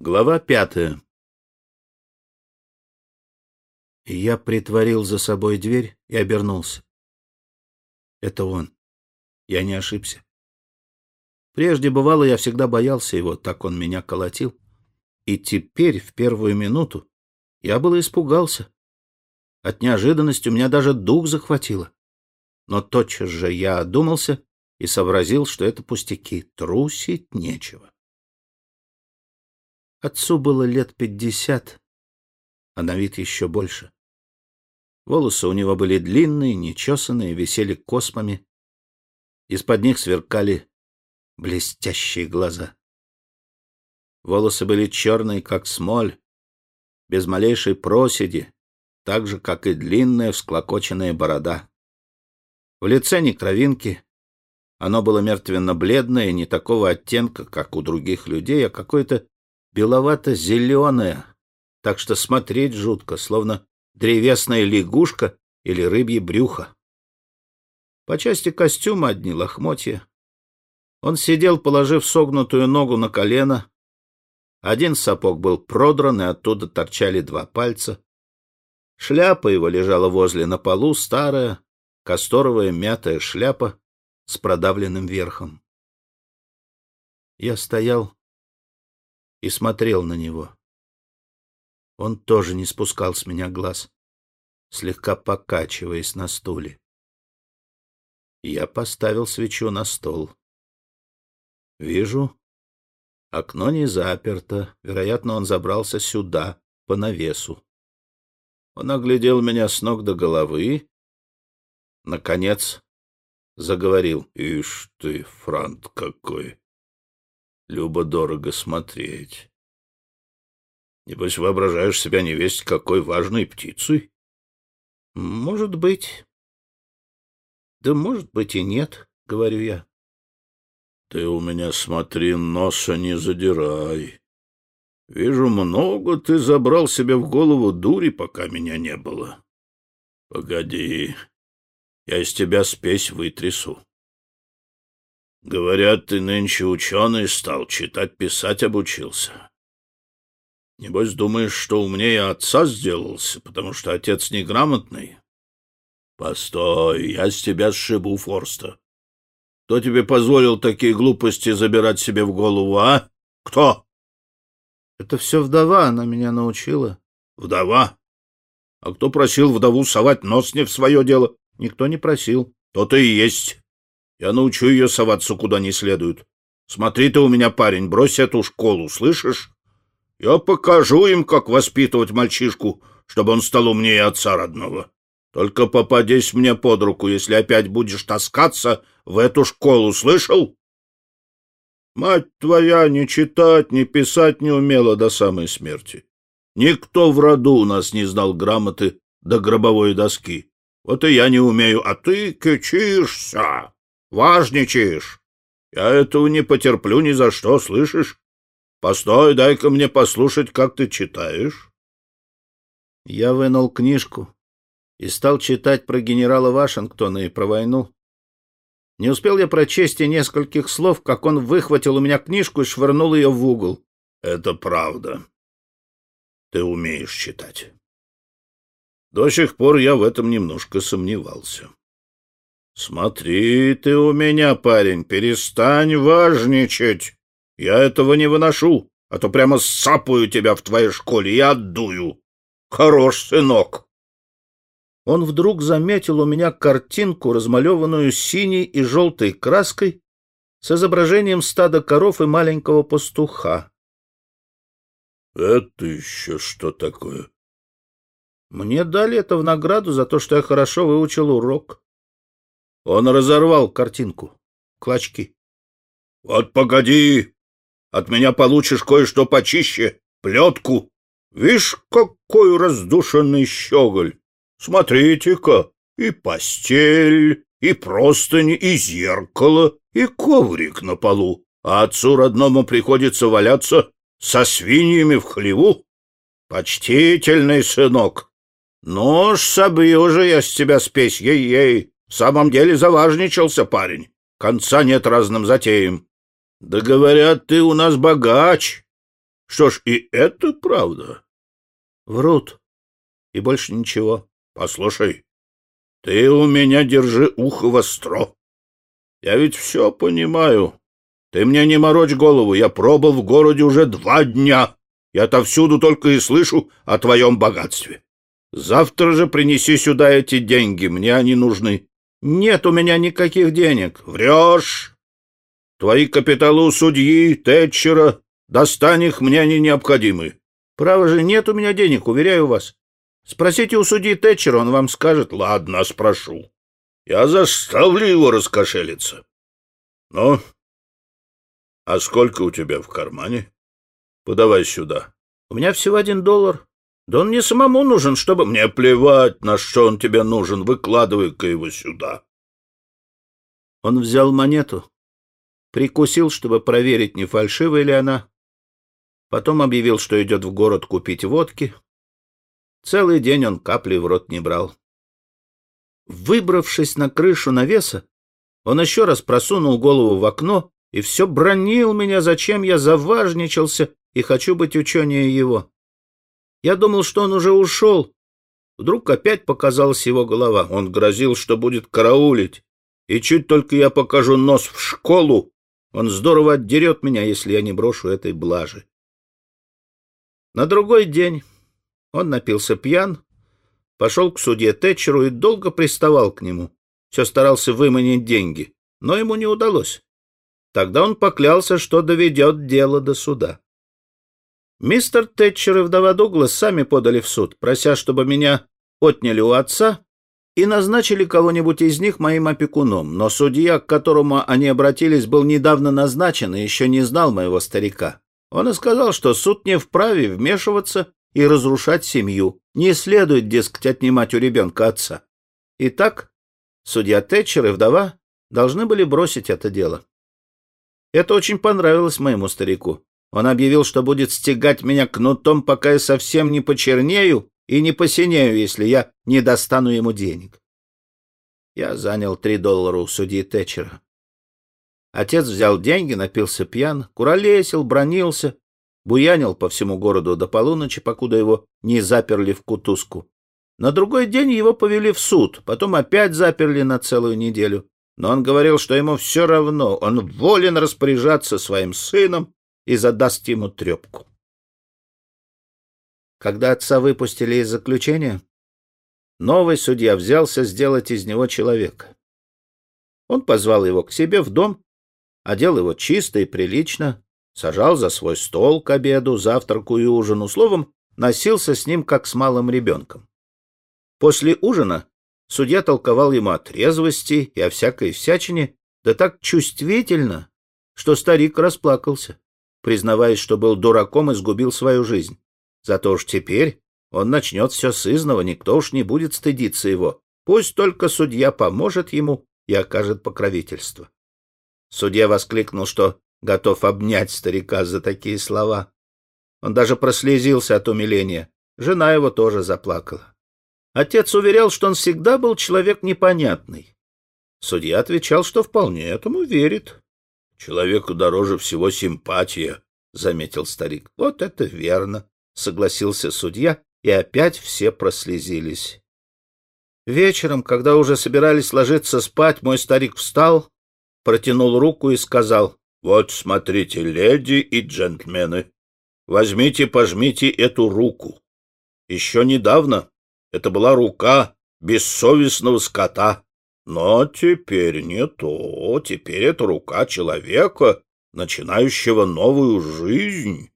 Глава пятая Я притворил за собой дверь и обернулся. Это он. Я не ошибся. Прежде бывало, я всегда боялся его, так он меня колотил. И теперь, в первую минуту, я было испугался. От неожиданности у меня даже дух захватило. Но тотчас же я одумался и сообразил, что это пустяки, трусить нечего. Отцу было лет пятьдесят, а на вид еще больше. Волосы у него были длинные, нечесанные, висели космами. Из-под них сверкали блестящие глаза. Волосы были черные, как смоль, без малейшей проседи, так же, как и длинная всклокоченная борода. В лице ни кровинки. Оно было мертвенно-бледное, не такого оттенка, как у других людей, а какое-то беловато-зеленое, так что смотреть жутко, словно древесная лягушка или рыбье брюхо. По части костюма одни лохмотья. Он сидел, положив согнутую ногу на колено. Один сапог был продран, и оттуда торчали два пальца. Шляпа его лежала возле на полу, старая, касторовая мятая шляпа с продавленным верхом. Я стоял и смотрел на него. Он тоже не спускал с меня глаз, слегка покачиваясь на стуле. Я поставил свечу на стол. Вижу, окно не заперто, вероятно, он забрался сюда, по навесу. Он оглядел меня с ног до головы, наконец заговорил. — Ишь ты, франт какой! Любо-дорого смотреть. Небось, воображаешь себя невесть какой важной птицей? — Может быть. Да может быть и нет, — говорю я. — Ты у меня смотри, носа не задирай. Вижу, много ты забрал себе в голову дури, пока меня не было. Погоди, я из тебя спесь вытрясу. Говорят, ты нынче ученый стал, читать, писать обучился. Небось, думаешь, что умнее отца сделался, потому что отец неграмотный? Постой, я с тебя сшибу, Форста. Кто тебе позволил такие глупости забирать себе в голову, а? Кто? Это все вдова, она меня научила. Вдова? А кто просил вдову совать нос не в свое дело? Никто не просил. То-то и есть. Я научу ее соваться куда не следует. Смотри ты у меня, парень, брось эту школу, слышишь? Я покажу им, как воспитывать мальчишку, чтобы он стал умнее отца родного. Только попадись мне под руку, если опять будешь таскаться в эту школу, слышал? Мать твоя ни читать, ни писать не умела до самой смерти. Никто в роду у нас не знал грамоты до гробовой доски. Вот и я не умею, а ты кичишься. Важничаешь. Я этого не потерплю ни за что, слышишь? Постой, дай-ка мне послушать, как ты читаешь. Я вынул книжку и стал читать про генерала Вашингтона и про войну. Не успел я прочесть и нескольких слов, как он выхватил у меня книжку и швырнул ее в угол. — Это правда. Ты умеешь читать. До сих пор я в этом немножко сомневался. «Смотри ты у меня, парень, перестань важничать. Я этого не выношу, а то прямо сапаю тебя в твоей школе и отдую. Хорош, сынок!» Он вдруг заметил у меня картинку, размалеванную синей и желтой краской, с изображением стада коров и маленького пастуха. «Это еще что такое?» «Мне дали это в награду за то, что я хорошо выучил урок». Он разорвал картинку. Клочки. — Вот погоди! От меня получишь кое-что почище. Плетку. Вишь, какой раздушенный щеголь! Смотрите-ка, и постель, и простыни, и зеркало, и коврик на полу. А отцу родному приходится валяться со свиньями в хлеву. Почтительный сынок. Ну ж, собью же я с тебя спесь, ей-ей. В самом деле заважничался парень. Конца нет разным затеям. Да говорят, ты у нас богач. Что ж, и это правда. Врут. И больше ничего. Послушай, ты у меня держи ухо востро. Я ведь все понимаю. Ты мне не морочь голову, я пробыл в городе уже два дня. Я отовсюду только и слышу о твоем богатстве. Завтра же принеси сюда эти деньги, мне они нужны. Нет у меня никаких денег. Врешь. Твои капиталы у судьи, Тэтчера. Достань их, мне они необходимы. Право же, нет у меня денег, уверяю вас. Спросите у судьи Тэтчера, он вам скажет. Ладно, спрошу. Я заставлю его раскошелиться. Ну, а сколько у тебя в кармане? Подавай сюда. У меня всего один доллар. Да он мне самому нужен, чтобы... Мне плевать, на что он тебе нужен. Выкладывай-ка его сюда. Он взял монету, прикусил, чтобы проверить, не фальшивая ли она. Потом объявил, что идет в город купить водки. Целый день он капли в рот не брал. Выбравшись на крышу навеса, он еще раз просунул голову в окно и все бронил меня, зачем я заважничался и хочу быть ученее его. Я думал, что он уже ушел. Вдруг опять показалась его голова. Он грозил, что будет караулить. И чуть только я покажу нос в школу, он здорово отдерет меня, если я не брошу этой блажи. На другой день он напился пьян, пошел к судье Тэтчеру и долго приставал к нему. Все старался выманить деньги, но ему не удалось. Тогда он поклялся, что доведет дело до суда. Мистер Тэтчер и вдова Дуглас сами подали в суд, прося, чтобы меня отняли у отца и назначили кого-нибудь из них моим опекуном, но судья, к которому они обратились, был недавно назначен и еще не знал моего старика. Он и сказал, что суд не вправе вмешиваться и разрушать семью, не следует, дескать, отнимать у ребенка отца. Итак, судья Тэтчер и вдова должны были бросить это дело. Это очень понравилось моему старику. Он объявил, что будет стегать меня кнутом, пока я совсем не почернею и не посинею, если я не достану ему денег. Я занял три доллара у судьи Тэтчера. Отец взял деньги, напился пьян, куролесил, бронился, буянил по всему городу до полуночи, покуда его не заперли в кутузку. На другой день его повели в суд, потом опять заперли на целую неделю. Но он говорил, что ему все равно, он волен распоряжаться своим сыном и задаст ему трепку. Когда отца выпустили из заключения, новый судья взялся сделать из него человека. Он позвал его к себе в дом, одел его чисто и прилично, сажал за свой стол к обеду, завтраку и ужину, словом, носился с ним, как с малым ребенком. После ужина судья толковал ему о трезвости и о всякой всячине, да так чувствительно, что старик расплакался признаваясь, что был дураком и сгубил свою жизнь. Зато уж теперь он начнет все с изного, никто уж не будет стыдиться его. Пусть только судья поможет ему и окажет покровительство. Судья воскликнул, что готов обнять старика за такие слова. Он даже прослезился от умиления. Жена его тоже заплакала. Отец уверял, что он всегда был человек непонятный. Судья отвечал, что вполне этому верит. Человеку дороже всего симпатия, — заметил старик. — Вот это верно, — согласился судья, и опять все прослезились. Вечером, когда уже собирались ложиться спать, мой старик встал, протянул руку и сказал, — Вот смотрите, леди и джентльмены, возьмите, пожмите эту руку. Еще недавно это была рука бессовестного скота, но теперь не то, теперь это рука человека, начинающего новую жизнь.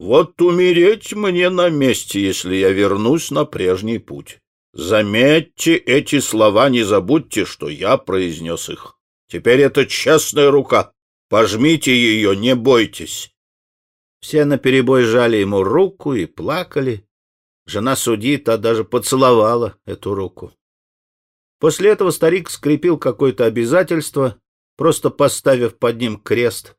Вот умереть мне на месте, если я вернусь на прежний путь. Заметьте эти слова, не забудьте, что я произнес их. Теперь это честная рука. Пожмите ее, не бойтесь. Все наперебой жали ему руку и плакали. Жена судьи та даже поцеловала эту руку. После этого старик скрепил какое-то обязательство, просто поставив под ним крест.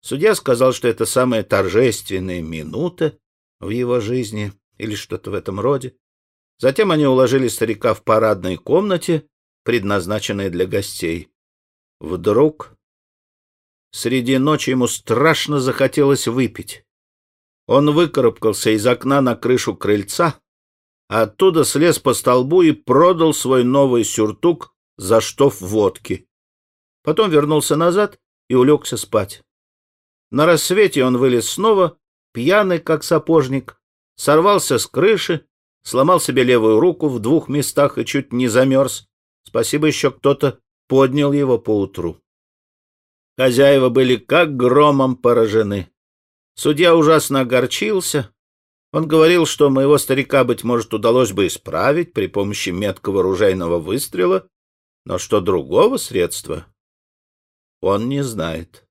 Судья сказал, что это самая торжественная минута в его жизни или что-то в этом роде. Затем они уложили старика в парадной комнате, предназначенной для гостей. Вдруг среди ночи ему страшно захотелось выпить. Он выкарабкался из окна на крышу крыльца, оттуда слез по столбу и продал свой новый сюртук за штоф водки. Потом вернулся назад и улегся спать. На рассвете он вылез снова, пьяный, как сапожник, сорвался с крыши, сломал себе левую руку в двух местах и чуть не замерз. Спасибо еще кто-то поднял его поутру. Хозяева были как громом поражены. Судья ужасно огорчился. Он говорил, что моего старика, быть может, удалось бы исправить при помощи меткого ружейного выстрела, но что другого средства он не знает.